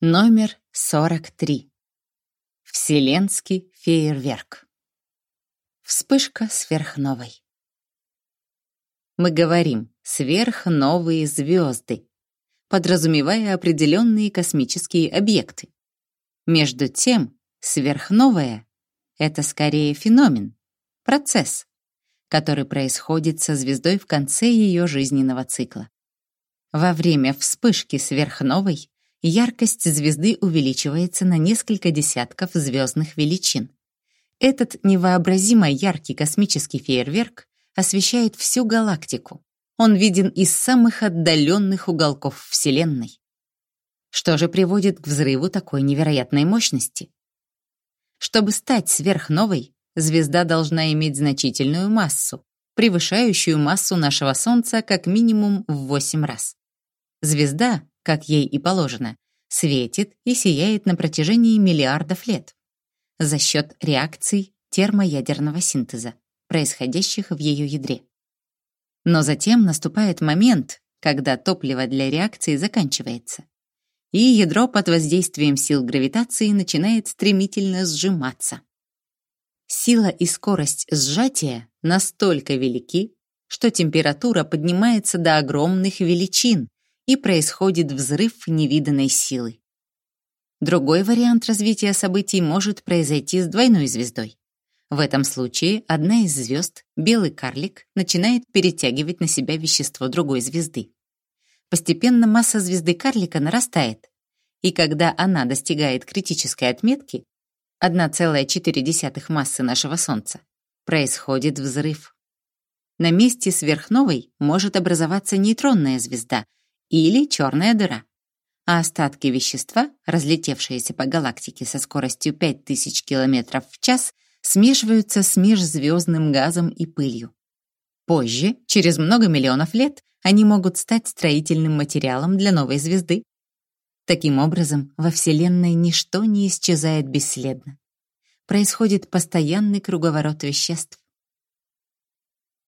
Номер 43. Вселенский фейерверк. Вспышка сверхновой. Мы говорим «сверхновые звезды», подразумевая определенные космические объекты. Между тем, сверхновая — это скорее феномен, процесс, который происходит со звездой в конце ее жизненного цикла. Во время вспышки сверхновой яркость звезды увеличивается на несколько десятков звездных величин. Этот невообразимо яркий космический фейерверк освещает всю галактику. Он виден из самых отдаленных уголков Вселенной. Что же приводит к взрыву такой невероятной мощности? Чтобы стать сверхновой, звезда должна иметь значительную массу, превышающую массу нашего Солнца как минимум в 8 раз. Звезда как ей и положено, светит и сияет на протяжении миллиардов лет за счет реакций термоядерного синтеза, происходящих в ее ядре. Но затем наступает момент, когда топливо для реакции заканчивается, и ядро под воздействием сил гравитации начинает стремительно сжиматься. Сила и скорость сжатия настолько велики, что температура поднимается до огромных величин, и происходит взрыв невиданной силы. Другой вариант развития событий может произойти с двойной звездой. В этом случае одна из звезд, белый карлик, начинает перетягивать на себя вещество другой звезды. Постепенно масса звезды карлика нарастает, и когда она достигает критической отметки 1,4 массы нашего Солнца, происходит взрыв. На месте сверхновой может образоваться нейтронная звезда, или черная дыра. А остатки вещества, разлетевшиеся по галактике со скоростью 5000 км в час, смешиваются с межзвездным газом и пылью. Позже, через много миллионов лет, они могут стать строительным материалом для новой звезды. Таким образом, во Вселенной ничто не исчезает бесследно. Происходит постоянный круговорот веществ.